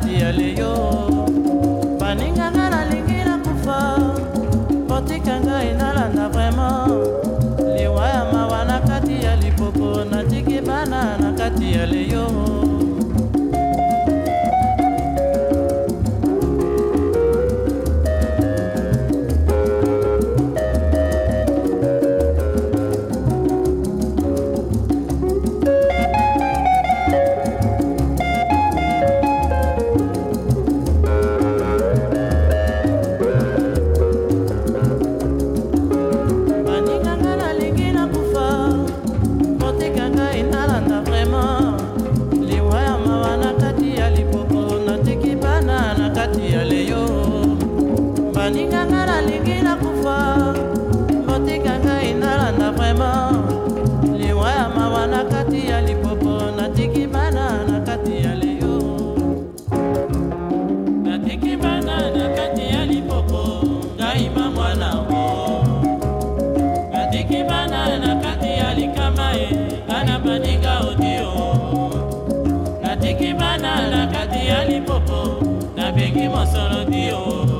kati ya leyo baninganga nalingi na kufa kotikanga enalanda vraimen liwa ya mawa na kati ya liboko natiki bana na kati ya leyo nanga nalingi nakufa motika ngai nalanda vraimen nabengi mosolo dio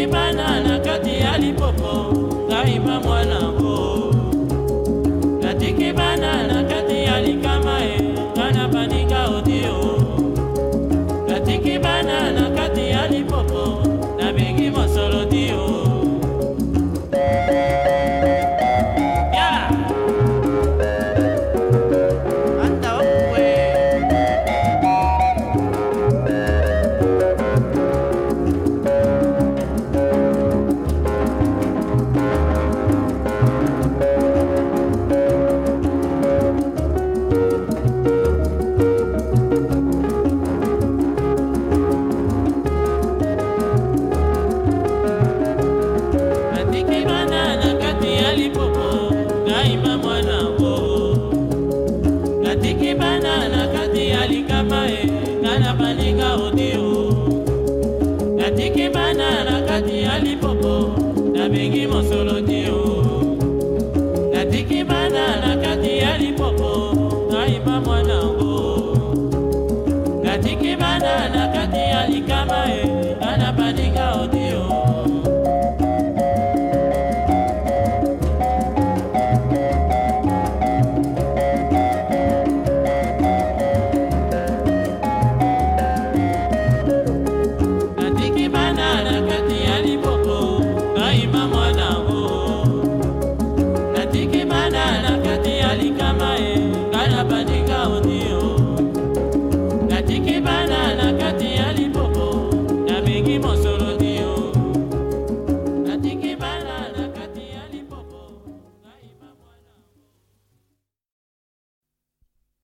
ndimana na kati ya lipopo ngai ma mwanango natiki bana na kati ya likama e ngana baninga odio mama e kana baninga odio natiki bana na kati ya lipopo nabengi mosolodi o natiki bana na kati ya lipopo nayimba mwanango natiki bana na Kibana.